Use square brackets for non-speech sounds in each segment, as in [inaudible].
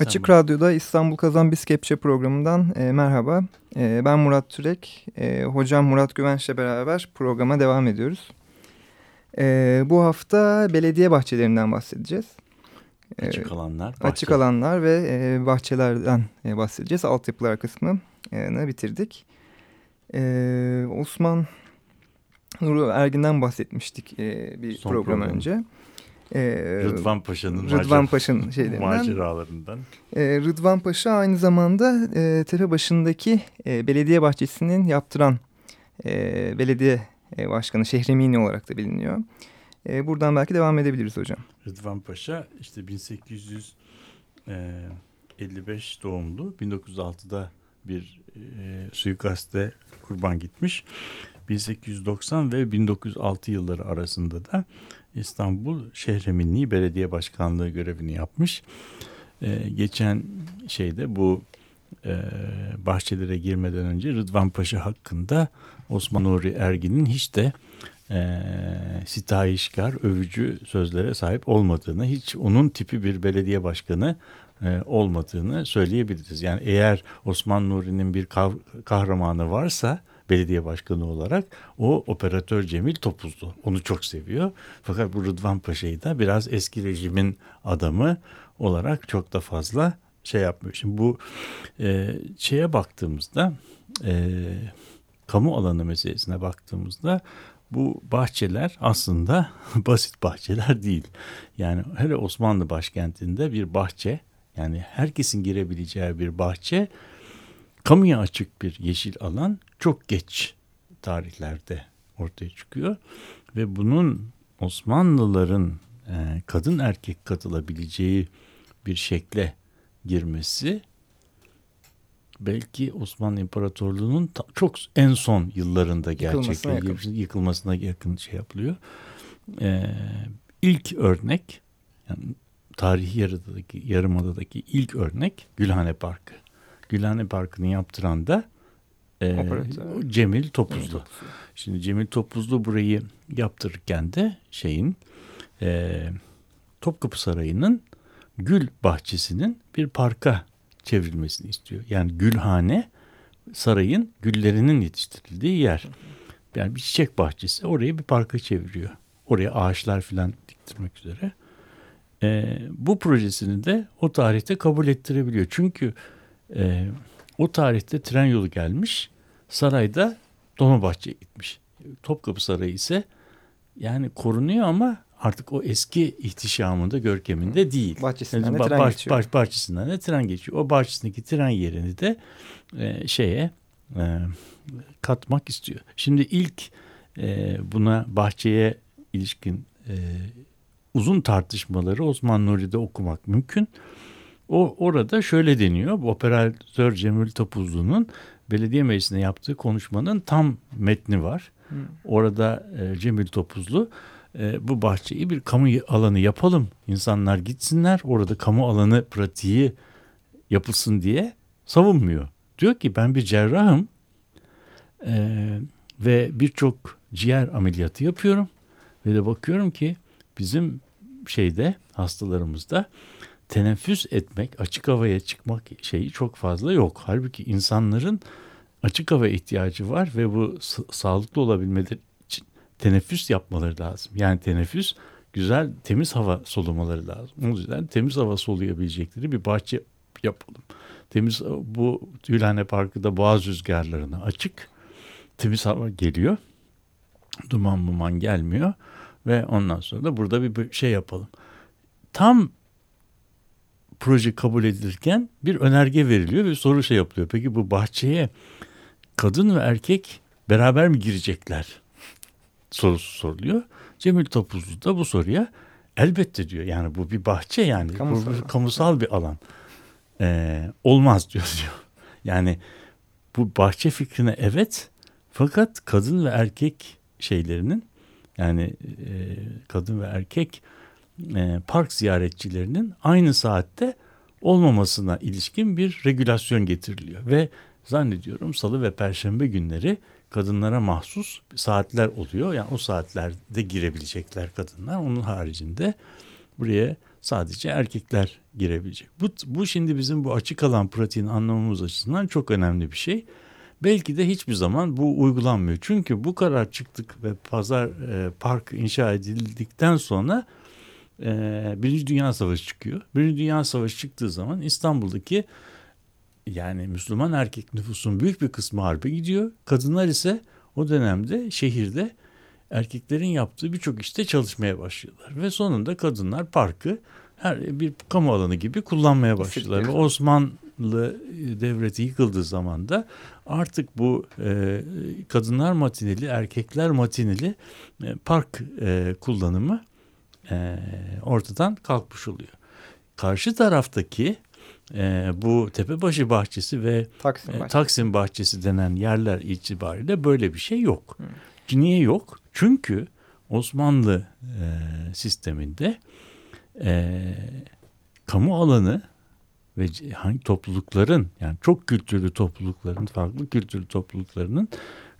Açık tamam. Radyo'da İstanbul Kazan Biz Kepçe programından e, merhaba. E, ben Murat Türek. E, hocam Murat Güvenç'le beraber programa devam ediyoruz. E, bu hafta belediye bahçelerinden bahsedeceğiz. E, açık alanlar. Bahçe. Açık alanlar ve e, bahçelerden e, bahsedeceğiz. Altyapılar kısmını bitirdik. E, Osman Nuru Ergin'den bahsetmiştik e, bir Son program, program önce. E, Rıdvan Paşa'nın Rıdvan Paşa'nın şeylerinden. Maceralarından. E, Rıdvan Paşa aynı zamanda e, Tepebaşı'ndaki e, belediye bahçesinin yaptıran e, belediye e, başkanı Şehremini olarak da biliniyor. E, buradan belki devam edebiliriz hocam. Rıdvan Paşa işte 1855 e, doğumlu. 1906'da bir e, suikaste kurban gitmiş. 1890 ve 1906 yılları arasında da İstanbul Şehreminliği Belediye Başkanlığı görevini yapmış. Ee, geçen şeyde bu e, bahçelere girmeden önce Rıdvan Paşa hakkında Osman Nuri Ergin'in hiç de e, sitayişkar, övücü sözlere sahip olmadığını, hiç onun tipi bir belediye başkanı e, olmadığını söyleyebiliriz. Yani eğer Osman Nuri'nin bir kahramanı varsa belediye başkanı olarak o operatör Cemil Topuzlu. Onu çok seviyor. Fakat bu Rıdvan Paşa'yı da biraz eski rejimin adamı olarak çok da fazla şey yapmıyor. Şimdi bu e, şeye baktığımızda e, kamu alanı meselesine baktığımızda bu bahçeler aslında [laughs] basit bahçeler değil. Yani hele Osmanlı başkentinde bir bahçe yani herkesin girebileceği bir bahçe kamuya açık bir yeşil alan çok geç tarihlerde ortaya çıkıyor ve bunun Osmanlıların e, kadın erkek katılabileceği bir şekle girmesi belki Osmanlı İmparatorluğu'nun çok en son yıllarında gerçekten yıkılmasına, yıkılmasına yakın şey yapılıyor. Ee, ilk örnek yani tarihi yarıdaki, yarımadadaki ilk örnek Gülhane Parkı. Gülhane Parkı'nı yaptıran da e, Cemil Topuzlu. Şimdi Cemil Topuzlu burayı yaptırırken de şeyin e, Topkapı Sarayı'nın gül bahçesinin bir parka çevrilmesini istiyor. Yani gülhane sarayın güllerinin yetiştirildiği yer. Yani bir çiçek bahçesi orayı bir parka çeviriyor. Oraya ağaçlar filan diktirmek üzere. E, bu projesini de o tarihte kabul ettirebiliyor. Çünkü e, o tarihte tren yolu gelmiş. Sarayda Dolmabahçe'ye gitmiş. Topkapı Sarayı ise yani korunuyor ama artık o eski ihtişamında, görkeminde değil. Bahçesinden yani, de tren bah, geçiyor. Bah, bahçesinden de tren geçiyor. O bahçesindeki tren yerini de e, şeye e, katmak istiyor. Şimdi ilk e, buna bahçeye ilişkin e, uzun tartışmaları Osman Nuri'de okumak mümkün. O orada şöyle deniyor. Bu operatör Cemil Topuzlu'nun belediye meclisinde yaptığı konuşmanın tam metni var. Hmm. Orada e, Cemil Topuzlu e, bu bahçeyi bir kamu alanı yapalım. İnsanlar gitsinler orada kamu alanı pratiği yapılsın diye savunmuyor. Diyor ki ben bir cerrahım e, ve birçok ciğer ameliyatı yapıyorum ve de bakıyorum ki bizim şeyde hastalarımızda teneffüs etmek, açık havaya çıkmak şeyi çok fazla yok. Halbuki insanların açık hava ihtiyacı var ve bu sağlıklı olabilmeleri için teneffüs yapmaları lazım. Yani teneffüs güzel temiz hava solumaları lazım. O yüzden temiz hava soluyabilecekleri bir bahçe yapalım. Temiz bu Gülhane Parkı'da boğaz rüzgarlarına açık. Temiz hava geliyor. Duman muman gelmiyor ve ondan sonra da burada bir şey yapalım. Tam proje kabul edilirken bir önerge veriliyor ve soru şey yapılıyor. Peki bu bahçeye kadın ve erkek beraber mi girecekler? Sorusu soruluyor. Cemil Topuzlu da bu soruya elbette diyor. Yani bu bir bahçe yani. Kamusal, bu bir kamusal bir alan. Ee, olmaz diyor [laughs] diyor. Yani bu bahçe fikrine evet fakat kadın ve erkek şeylerinin yani e, kadın ve erkek e, park ziyaretçilerinin aynı saatte olmamasına ilişkin bir regülasyon getiriliyor ve zannediyorum salı ve perşembe günleri kadınlara mahsus saatler oluyor. Yani o saatlerde girebilecekler kadınlar. Onun haricinde buraya sadece erkekler girebilecek. Bu, bu şimdi bizim bu açık alan pratiğini anlamamız açısından çok önemli bir şey. Belki de hiçbir zaman bu uygulanmıyor. Çünkü bu karar çıktık ve pazar e, park inşa edildikten sonra e, Birinci Dünya Savaşı çıkıyor. Birinci Dünya Savaşı çıktığı zaman İstanbul'daki yani Müslüman erkek nüfusun büyük bir kısmı harbe gidiyor. Kadınlar ise o dönemde şehirde erkeklerin yaptığı birçok işte çalışmaya başlıyorlar. Ve sonunda kadınlar parkı her bir kamu alanı gibi kullanmaya başlıyorlar. Ve Osmanlı devleti yıkıldığı zaman da artık bu e, kadınlar matineli, erkekler matineli e, park e, kullanımı e, ortadan kalkmış oluyor. Karşı taraftaki e, bu Tepebaşı Bahçesi ve Taksim, e, Taksim Bahçesi denen yerler itibariyle böyle bir şey yok. Hı. Niye yok? Çünkü Osmanlı e, sisteminde e, kamu alanı ve hangi toplulukların yani çok kültürlü toplulukların farklı kültürlü topluluklarının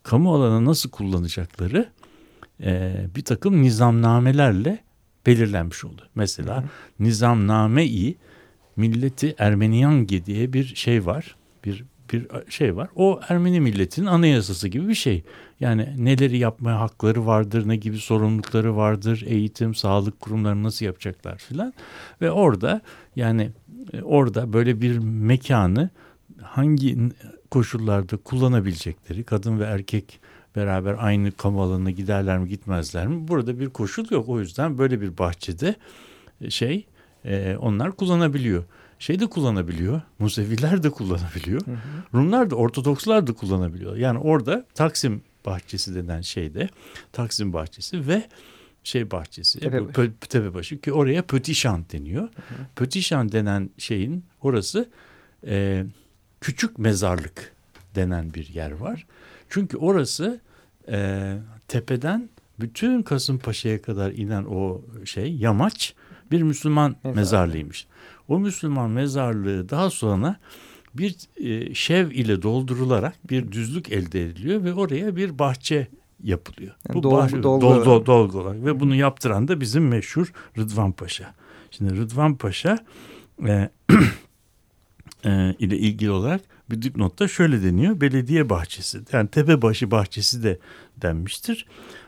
kamu alanı nasıl kullanacakları e, bir takım nizamnamelerle belirlenmiş oldu. Mesela nizamname-i milleti Ermeniyange diye bir şey var. Bir bir şey var. O Ermeni milletinin anayasası gibi bir şey. Yani neleri yapmaya hakları vardır, ne gibi sorumlulukları vardır, eğitim, sağlık kurumları nasıl yapacaklar filan. Ve orada yani e, orada böyle bir mekanı hangi koşullarda kullanabilecekleri, kadın ve erkek beraber aynı kamu alanına giderler mi gitmezler mi? Burada bir koşul yok. O yüzden böyle bir bahçede e, şey e, onlar kullanabiliyor. Şey de kullanabiliyor. Museviler de kullanabiliyor. Hı hı. Rumlar da Ortodokslar da kullanabiliyor. Yani orada Taksim bahçesi denen şeyde Taksim bahçesi ve şey bahçesi Tepebaşı, Tepebaşı ki oraya Pötişan deniyor. Hı hı. Pötişan denen şeyin orası e, küçük mezarlık denen bir yer var. Çünkü orası e, tepeden bütün Kasımpaşa'ya kadar inen o şey yamaç bir Müslüman Mezarlı. mezarlığıymış. O Müslüman mezarlığı daha sonra bir e, şev ile doldurularak bir düzlük elde ediliyor ve oraya bir bahçe yapılıyor. Yani Bu dolgu, bahçe, dolgu, dolgu, dolgu olarak ve bunu yaptıran da bizim meşhur Rıdvan Paşa. Şimdi Rıdvan Paşa e, [clears throat] e, ile ilgili olarak bir dipnotta şöyle deniyor. Belediye bahçesi yani Tepebaşı bahçesi de denmiştir.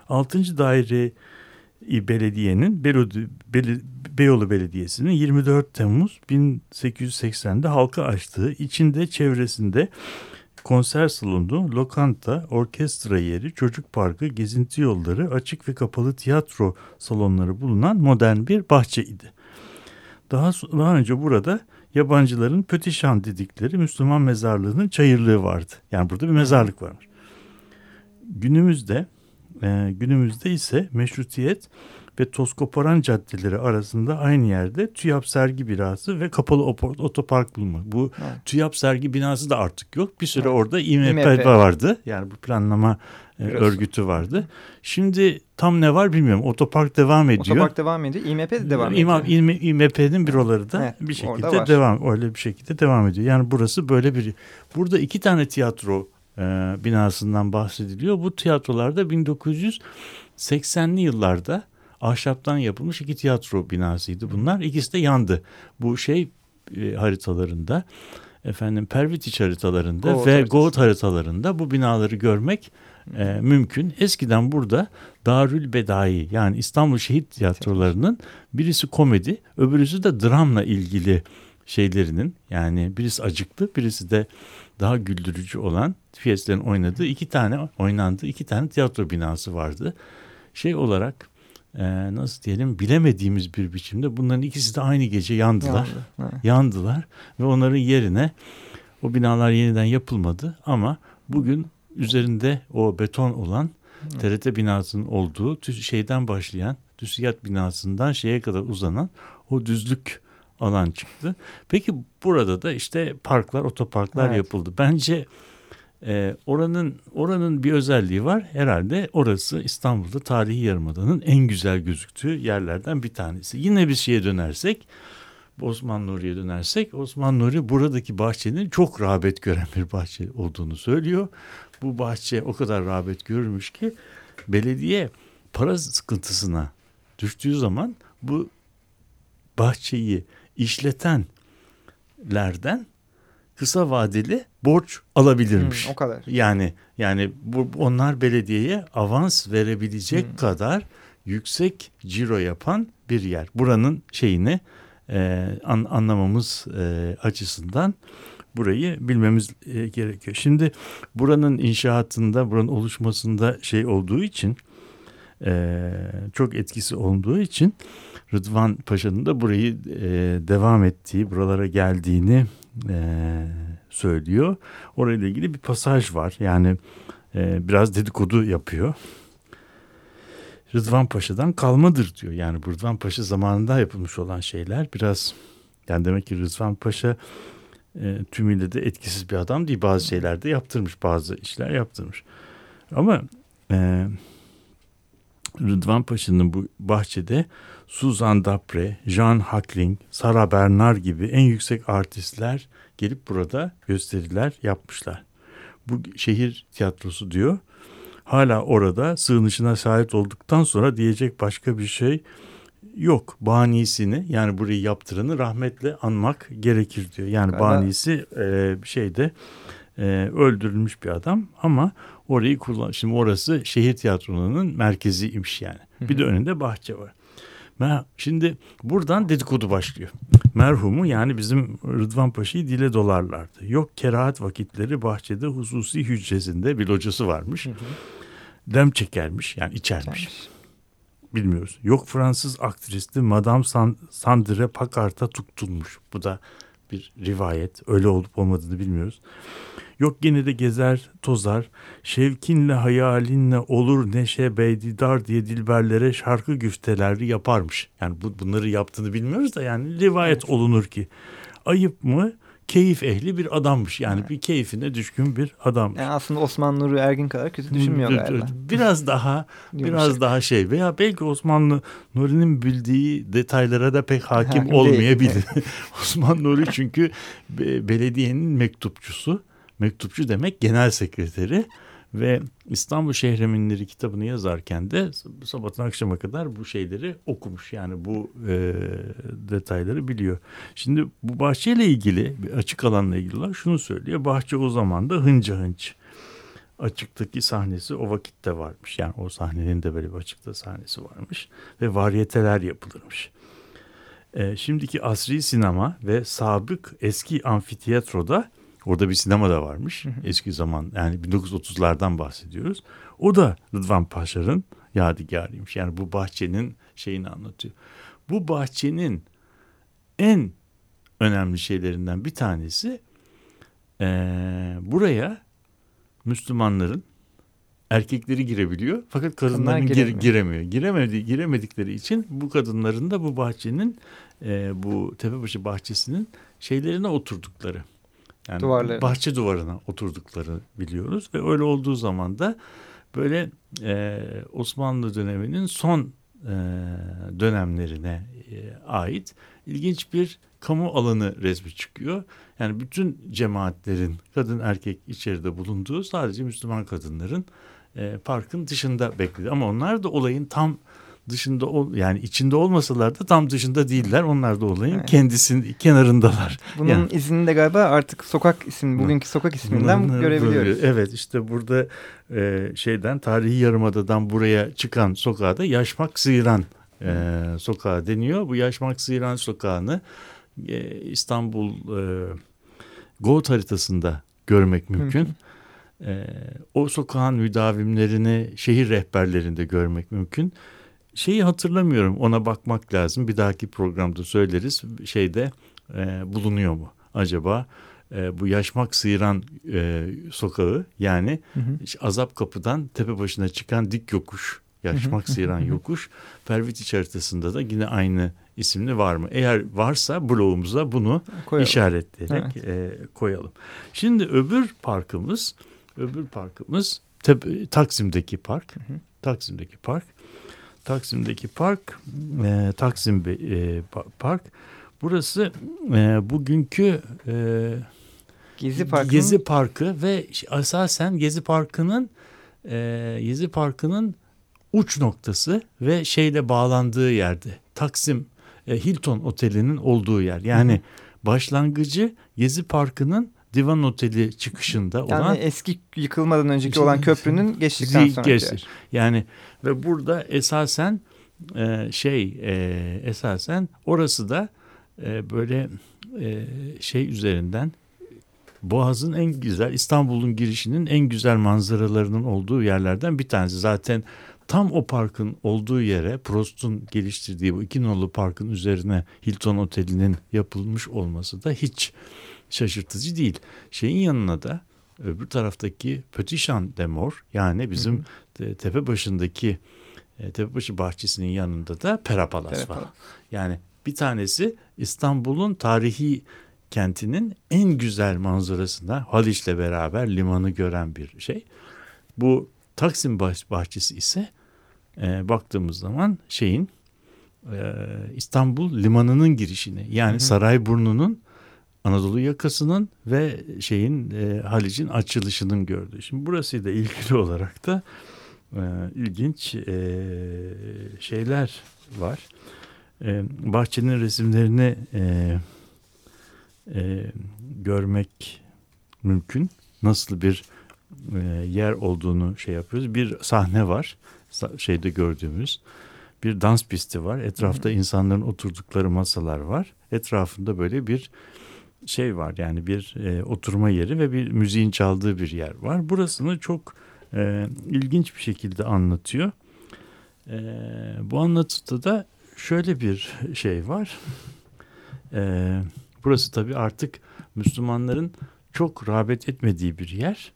6. daire belediyenin Beyoğlu Belediyesi'nin 24 Temmuz 1880'de halka açtığı içinde çevresinde konser salonu, lokanta, orkestra yeri, çocuk parkı, gezinti yolları, açık ve kapalı tiyatro salonları bulunan modern bir bahçeydi. Daha, daha önce burada yabancıların Pötişan dedikleri Müslüman mezarlığının çayırlığı vardı. Yani burada bir mezarlık varmış. Günümüzde e, günümüzde ise meşrutiyet ve Toskoparan caddeleri arasında aynı yerde TÜYAP sergi binası ve kapalı otopark bulunmak. Bu evet. TÜYAP sergi binası da artık yok. Bir süre evet. orada İMP, İMP vardı. Yani bu planlama e, örgütü vardı. Şimdi tam ne var bilmiyorum. Otopark devam ediyor. Otopark devam ediyor. İMP de devam ediyor. İMP'nin büroları da evet, bir şekilde devam öyle bir şekilde devam ediyor. Yani burası böyle bir burada iki tane tiyatro e, binasından bahsediliyor. Bu tiyatrolarda 1980'li yıllarda ahşaptan yapılmış iki tiyatro binasıydı bunlar. İkisi de yandı. Bu şey e, haritalarında efendim Pervitiç haritalarında Goat ve haritası. Goat haritalarında bu binaları görmek e, mümkün. Eskiden burada Darül Bedai yani İstanbul Şehit Tiyatrolarının birisi komedi, öbürüsü de dramla ilgili şeylerinin yani birisi acıklı, birisi de daha güldürücü olan piyeslerin oynadığı iki tane oynandığı iki tane tiyatro binası vardı. Şey olarak e, nasıl diyelim bilemediğimiz bir biçimde bunların ikisi de aynı gece yandılar. Yandı, yandılar ve onların yerine o binalar yeniden yapılmadı ama bugün üzerinde o beton olan TRT binasının olduğu şeyden başlayan TÜSİAD binasından şeye kadar uzanan o düzlük alan çıktı. Peki burada da işte parklar, otoparklar evet. yapıldı. Bence e, oranın oranın bir özelliği var. Herhalde orası İstanbul'da tarihi yarımadanın en güzel gözüktüğü yerlerden bir tanesi. Yine bir şeye dönersek Osman Nuri'ye dönersek Osman Nuri buradaki bahçenin çok rağbet gören bir bahçe olduğunu söylüyor. Bu bahçe o kadar rağbet görmüş ki belediye para sıkıntısına düştüğü zaman bu bahçeyi işletenlerden kısa vadeli borç alabilirmiş. Hmm, o kadar. Yani yani bu onlar belediyeye avans verebilecek hmm. kadar yüksek ciro yapan bir yer. Buranın şeyini e, an, anlamamız e, açısından burayı bilmemiz e, gerekiyor. Şimdi buranın inşaatında, buranın oluşmasında şey olduğu için e, çok etkisi olduğu için Rıdvan Paşa'nın da burayı e, devam ettiği, buralara geldiğini e, söylüyor. Orayla ilgili bir pasaj var. Yani e, biraz dedikodu yapıyor. Rıdvan Paşa'dan kalmadır diyor. Yani bu Rıdvan Paşa zamanında yapılmış olan şeyler biraz yani demek ki Rıdvan Paşa e, tümüyle de etkisiz bir adam değil. Bazı şeyler de yaptırmış, bazı işler yaptırmış. Ama e, Rıdvan Paşa'nın bu bahçede Suzan Dapre, Jean Hackling, Sarah Bernard gibi en yüksek artistler gelip burada gösteriler yapmışlar. Bu şehir tiyatrosu diyor. Hala orada sığınışına sahip olduktan sonra diyecek başka bir şey yok. Banisini yani burayı yaptıranı rahmetle anmak gerekir diyor. Yani Galiba. banisi e, şeyde e, öldürülmüş bir adam ama orayı kullan. Şimdi orası şehir tiyatronunun merkeziymiş yani. Bir de önünde bahçe var. Şimdi buradan dedikodu başlıyor. Merhumu yani bizim Rıdvan Paşa'yı dile dolarlardı. Yok kerahat vakitleri bahçede hususi hücresinde bir locası varmış. Hı hı. Dem çekermiş yani içermiş. Bilmiyoruz. Yok Fransız aktristi Madame Sandre Packard'a tutulmuş. Bu da bir rivayet. Öyle olup olmadığını bilmiyoruz. Yok gene de gezer tozar, şevkinle hayalinle olur neşe beydidar diye dilberlere şarkı güfteleri yaparmış. Yani bu, bunları yaptığını bilmiyoruz da yani rivayet olunur ki. Ayıp mı? keyif ehli bir adammış. Yani evet. bir keyfine düşkün bir adammış. Yani aslında Osman Nuri Ergin kadar kötü düşünmüyor galiba. Biraz daha [laughs] biraz daha şey veya belki Osmanlı Nuri'nin bildiği detaylara da pek hakim, hakim olmayabilir. [laughs] Osman Nuri çünkü belediyenin mektupçusu. Mektupçu demek genel sekreteri ve İstanbul Şehreminleri kitabını yazarken de sabahtan akşama kadar bu şeyleri okumuş. Yani bu e, detayları biliyor. Şimdi bu bahçeyle ilgili bir açık alanla ilgili olarak şunu söylüyor. Bahçe o zaman da hınca hınç. Açıktaki sahnesi o vakitte varmış. Yani o sahnenin de böyle bir açıkta sahnesi varmış. Ve variyeteler yapılırmış. E, şimdiki asri sinema ve sabık eski amfiteyatroda Orada bir sinema da varmış. Eski zaman yani 1930'lardan bahsediyoruz. O da Rıdvan Paşar'ın yadigarıymış. Yani bu bahçenin şeyini anlatıyor. Bu bahçenin en önemli şeylerinden bir tanesi ee, buraya Müslümanların erkekleri girebiliyor fakat kadınların gir, giremiyor. Giremedi, giremedikleri için bu kadınların da bu bahçenin e, bu Tepebaşı bahçesinin şeylerine oturdukları yani Duvarları. bahçe duvarına oturdukları biliyoruz ve öyle olduğu zaman da böyle e, Osmanlı döneminin son e, dönemlerine e, ait ilginç bir kamu alanı resmi çıkıyor. Yani bütün cemaatlerin kadın erkek içeride bulunduğu sadece Müslüman kadınların e, parkın dışında bekledi. Ama onlar da olayın tam dışında ol, yani içinde olmasalar da tam dışında değiller. Onlar da olayın evet. kendisinin kenarındalar. Bunun yani. izni de galiba artık sokak isim bugünkü sokak isminden Bunun, görebiliyoruz. Evet işte burada e, şeyden tarihi yarımadadan buraya çıkan sokağa da Yaşmak Sıyıran e, sokağı deniyor. Bu Yaşmak Sıyıran sokağını e, İstanbul e, Goat haritasında görmek mümkün. E, o sokağın müdavimlerini şehir rehberlerinde görmek mümkün şeyi hatırlamıyorum ona bakmak lazım bir dahaki programda söyleriz şeyde e, bulunuyor mu acaba e, bu Yaşmak Sıyıran e, sokağı yani hı hı. Azap Kapı'dan tepe başına çıkan dik yokuş Yaşmak Sıyıran yokuş Pervitiç haritasında da yine aynı isimli var mı? Eğer varsa bloğumuza bunu koyalım. işaretleyerek evet. e, koyalım. Şimdi öbür parkımız öbür parkımız tepe, Taksim'deki park. Hı hı. Taksim'deki park. Taksim'deki park, e, Taksim e, Park. Burası e, bugünkü e, Gezi Parkı. Gezi Parkı ve esasen Gezi Parkı'nın e, Gezi Parkı'nın uç noktası ve şeyle bağlandığı yerde. Taksim e, Hilton Oteli'nin olduğu yer. Yani başlangıcı Gezi Parkı'nın Divan Oteli çıkışında yani olan eski yıkılmadan önceki olan köprünün geçtikten sonra yer. Yani ve burada esasen e, şey e, esasen orası da e, böyle e, şey üzerinden Boğaz'ın en güzel İstanbul'un girişinin en güzel manzaralarının olduğu yerlerden bir tanesi. Zaten tam o parkın olduğu yere Prost'un geliştirdiği bu iki nolu parkın üzerine Hilton Oteli'nin yapılmış olması da hiç şaşırtıcı değil. Şeyin yanına da öbür taraftaki Petit Champ de Mor yani bizim hı hı. tepe başındaki e, Tepebaşı bahçesinin yanında da Pera Palas var. Yani bir tanesi İstanbul'un tarihi kentinin en güzel manzarasında Haliç'le beraber limanı gören bir şey. Bu Taksim bahçesi ise e, baktığımız zaman şeyin e, İstanbul limanının girişini yani hı hı. Sarayburnu'nun Anadolu yakasının ve şeyin e, Haliç'in açılışının gördüğü. Şimdi burasıyla ilgili [laughs] olarak da e, ilginç e, şeyler var. E, bahçenin resimlerini e, e, görmek mümkün. Nasıl bir e, yer olduğunu şey yapıyoruz. Bir sahne var şeyde gördüğümüz. Bir dans pisti var. Etrafta insanların oturdukları masalar var. Etrafında böyle bir şey var yani bir e, oturma yeri ve bir müziğin çaldığı bir yer var. Burasını çok e, ilginç bir şekilde anlatıyor. E, bu anlatıda da şöyle bir şey var. E, burası tabii artık Müslümanların çok rağbet etmediği bir yer.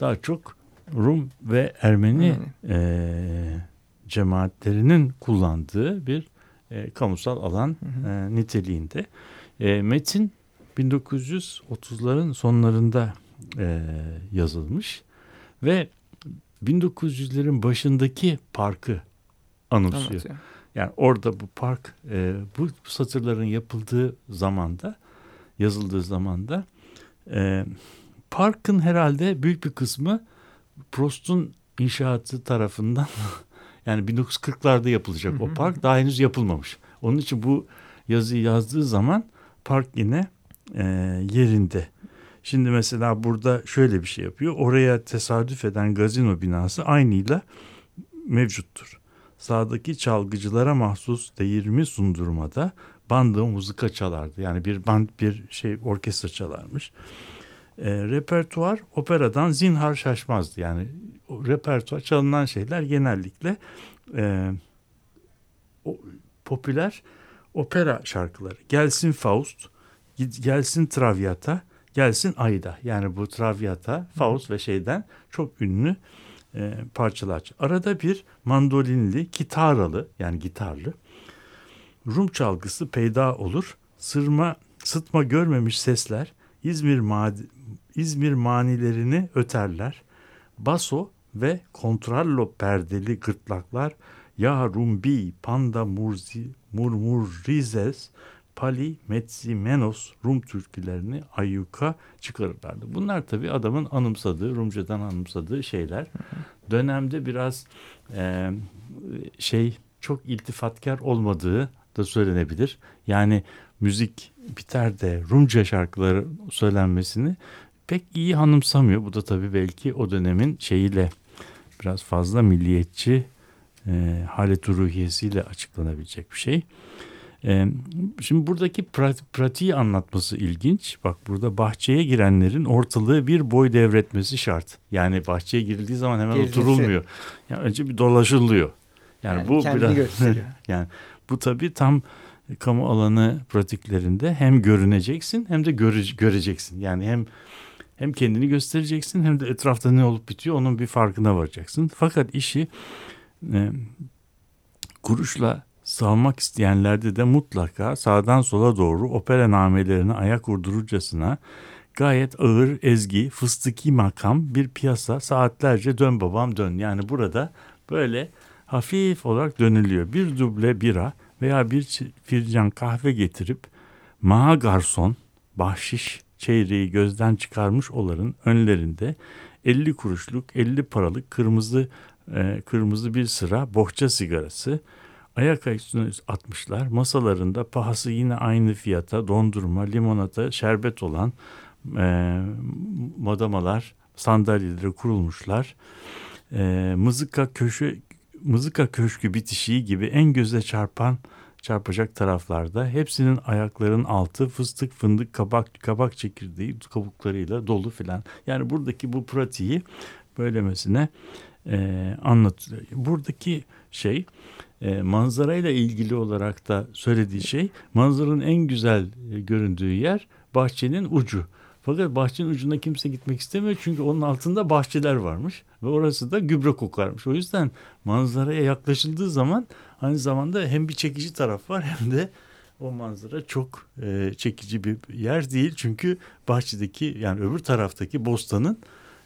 Daha çok Rum ve Ermeni e, cemaatlerinin kullandığı bir e, kamusal alan e, niteliğinde. E, metin 1930'ların sonlarında e, yazılmış ve 1900'lerin başındaki parkı anımsıyor. Yani orada bu park e, bu satırların yapıldığı zamanda yazıldığı zamanda e, parkın herhalde büyük bir kısmı Prost'un inşaatı tarafından [laughs] yani 1940'larda yapılacak o park daha henüz yapılmamış. Onun için bu yazıyı yazdığı zaman park yine e, yerinde. Şimdi mesela burada şöyle bir şey yapıyor. Oraya tesadüf eden gazino binası aynıyla mevcuttur. Sağdaki çalgıcılara mahsus değirmi sundurmada bandı muzika çalardı. Yani bir band bir şey orkestra çalarmış. E, repertuar operadan zinhar şaşmazdı. Yani repertuar çalınan şeyler genellikle e, o, popüler opera şarkıları. Gelsin Faust, gelsin Traviata, gelsin Aida. Yani bu Traviata, Faust ve şeyden çok ünlü e, parçalar. Arada bir mandolinli, kitaralı yani gitarlı Rum çalgısı peyda olur. Sırma, sıtma görmemiş sesler İzmir, mad İzmir manilerini öterler. Baso ve kontrallo perdeli gırtlaklar Ya Rumbi, Panda Murzi, Murmurizes Pali, Menos Rum türkülerini ayyuka çıkarırlardı. Bunlar tabi adamın anımsadığı, Rumcadan anımsadığı şeyler. Dönemde biraz e, şey çok iltifatkar olmadığı da söylenebilir. Yani müzik biter de Rumca şarkıları söylenmesini pek iyi hanımsamıyor. Bu da tabii belki o dönemin şeyiyle biraz fazla milliyetçi e, halet ruhiyesiyle açıklanabilecek bir şey. E, şimdi buradaki pratiği anlatması ilginç. Bak burada bahçeye girenlerin ortalığı bir boy devretmesi şart. Yani bahçeye girildiği zaman hemen Girilse. oturulmuyor. Yani önce bir dolaşılıyor. Yani, yani bu biraz [laughs] yani bu tabii tam kamu alanı pratiklerinde hem görüneceksin hem de göre, göreceksin. Yani hem hem kendini göstereceksin hem de etrafta ne olup bitiyor onun bir farkına varacaksın. Fakat işi e, kuruşla salmak isteyenlerde de mutlaka sağdan sola doğru opera namelerine ayak uydururcasına gayet ağır ezgi, fıstıki makam bir piyasa saatlerce dön babam dön. Yani burada böyle hafif olarak dönülüyor. Bir duble bira veya bir fincan kahve getirip maha garson bahşiş çeyreği gözden çıkarmış olanın önlerinde 50 kuruşluk 50 paralık kırmızı e, kırmızı bir sıra bohça sigarası ayak üstüne atmışlar. Masalarında pahası yine aynı fiyata dondurma, limonata, şerbet olan e, madamalar sandalyelere kurulmuşlar. E, mızıka köşü mızıka köşkü bitişiği gibi en göze çarpan çarpacak taraflarda hepsinin ayakların altı fıstık, fındık, kabak, kabak çekirdeği kabuklarıyla dolu filan. Yani buradaki bu pratiği böylemesine e, anlatıyor. Buradaki şey e, manzarayla ilgili olarak da söylediği şey manzaranın en güzel e, göründüğü yer bahçenin ucu. Fakat bahçenin ucuna kimse gitmek istemiyor çünkü onun altında bahçeler varmış ve orası da gübre kokarmış. O yüzden manzaraya yaklaşıldığı zaman aynı zamanda hem bir çekici taraf var hem de o manzara çok e, çekici bir yer değil. Çünkü bahçedeki yani öbür taraftaki bostanın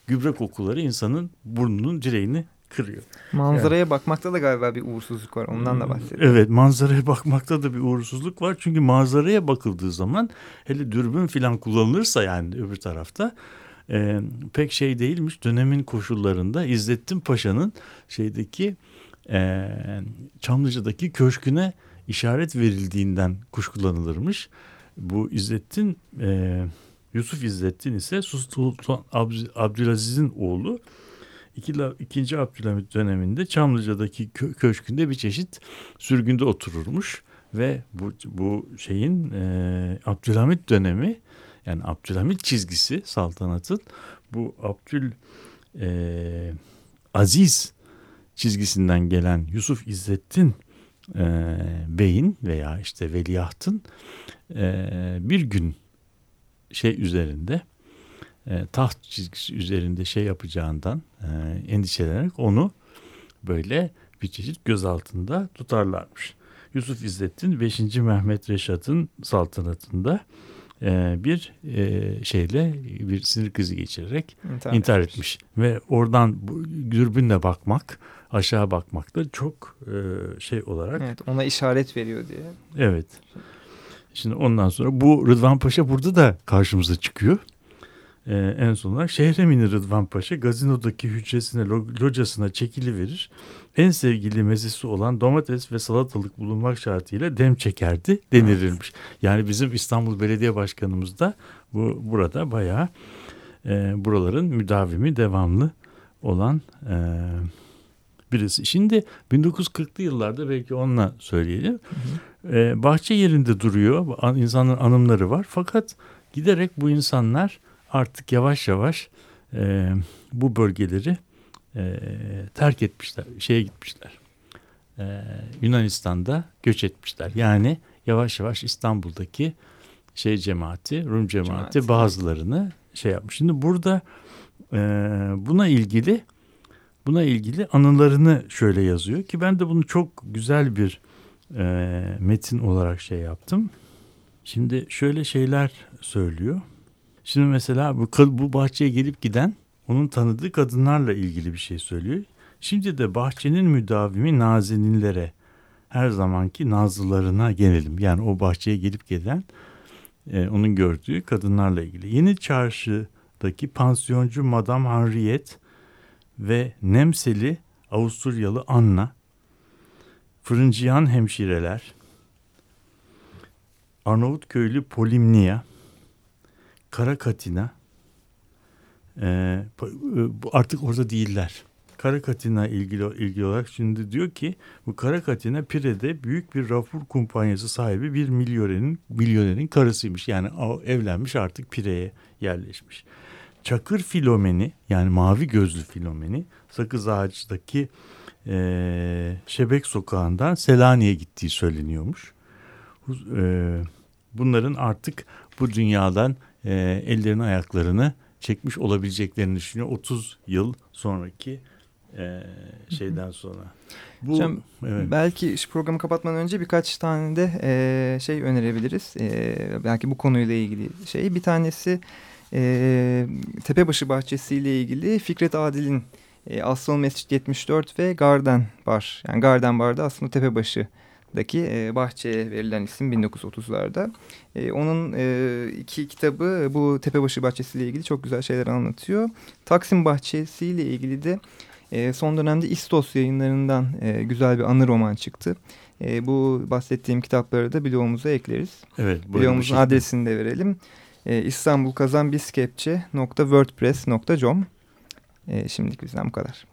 gübre kokuları insanın burnunun direğini kırıyor. Manzaraya yani. bakmakta da galiba bir uğursuzluk var. Ondan da hmm, bahsedelim. Evet manzaraya [laughs] bakmakta da bir uğursuzluk var. Çünkü manzaraya bakıldığı zaman hele dürbün falan kullanılırsa yani öbür tarafta e, pek şey değilmiş. Dönemin koşullarında İzzettin Paşa'nın şeydeki e, Çamlıca'daki köşküne işaret verildiğinden kuşkulanılırmış. Bu İzzettin e, Yusuf İzzettin ise Sultan Abdülaziz'in oğlu. İkinci Abdülhamit döneminde Çamlıca'daki kö köşkünde bir çeşit sürgünde otururmuş ve bu, bu şeyin e, Abdülhamit dönemi yani Abdülhamit çizgisi saltanatın bu Abdül e, Aziz çizgisinden gelen Yusuf İzzettin e, Bey'in veya işte veliahtın e, bir gün şey üzerinde e, taht çizgisi üzerinde şey yapacağından e, endişelenerek onu böyle bir çeşit göz altında tutarlarmış. Yusuf İzzettin 5. Mehmet Reşat'ın saltanatında e, bir e, şeyle bir sinir krizi geçirerek intihar, intihar etmiş. Ve oradan dürbünle bakmak, aşağı bakmak da çok e, şey olarak. Evet ona işaret veriyor diye. Evet. Şimdi ondan sonra bu Rıdvan Paşa burada da karşımıza çıkıyor. Ee, en son olarak Şehremini Rıdvan Paşa gazinodaki hücresine, locasına çekili verir. En sevgili mezesi olan domates ve salatalık bulunmak şartıyla dem çekerdi denirilmiş. Yani bizim İstanbul Belediye Başkanımız da bu burada bayağı e, buraların müdavimi devamlı olan e, birisi. Şimdi 1940'lı yıllarda belki onunla söyleyelim. Hı hı. E, bahçe yerinde duruyor. İnsanların anımları var. Fakat giderek bu insanlar artık yavaş yavaş e, bu bölgeleri e, terk etmişler, şeye gitmişler. E, Yunanistan'da göç etmişler. Yani yavaş yavaş İstanbul'daki şey cemaati, Rum cemaati, cemaati. bazılarını şey yapmış. Şimdi burada e, buna ilgili buna ilgili anılarını şöyle yazıyor ki ben de bunu çok güzel bir e, metin olarak şey yaptım. Şimdi şöyle şeyler söylüyor. Şimdi mesela bu, bu bahçeye gelip giden onun tanıdığı kadınlarla ilgili bir şey söylüyor. Şimdi de bahçenin müdavimi nazeninlere her zamanki nazlılarına gelelim. Yani o bahçeye gelip gelen e, onun gördüğü kadınlarla ilgili. Yeni çarşıdaki pansiyoncu Madame Henriette ve Nemseli Avusturyalı Anna, fırıncıyan hemşireler, Arnavutköylü Polimnia, Kara Katina e, e artık orada değiller. Kara Katina ilgili, ilgili olarak şimdi diyor ki bu Kara Katina Pire'de büyük bir rafur kumpanyası sahibi bir milyonerin, milyonerin karısıymış. Yani evlenmiş artık Pire'ye yerleşmiş. Çakır Filomeni yani mavi gözlü Filomeni Sakız Ağaç'taki e, Şebek Sokağı'ndan Selanik'e gittiği söyleniyormuş. E, bunların artık bu dünyadan e, ellerini ayaklarını çekmiş olabileceklerini düşünüyor 30 yıl sonraki e, şeyden sonra. Bu Hocam, evet. belki şu programı kapatmadan önce birkaç tane de e, şey önerebiliriz. E, belki bu konuyla ilgili şey. Bir tanesi e, Tepebaşı Bahçesi ile ilgili Fikret Adil'in e, Aslan Mescid 74 ve Garden Bar. Yani Garden Bar'da aslında Tepebaşı daki e, bahçeye verilen isim 1930'larda. E, onun e, iki kitabı bu Tepebaşı Bahçesi ile ilgili çok güzel şeyler anlatıyor. Taksim Bahçesi ile ilgili de E, son dönemde İstos yayınlarından e, güzel bir anı roman çıktı. E, bu bahsettiğim kitapları da bloğumuza ekleriz. Evet. Bloğumuzun şey... adresini de verelim. E, İstanbul Kazan Biskepçe.wordpress.com e, Şimdilik bizden bu kadar.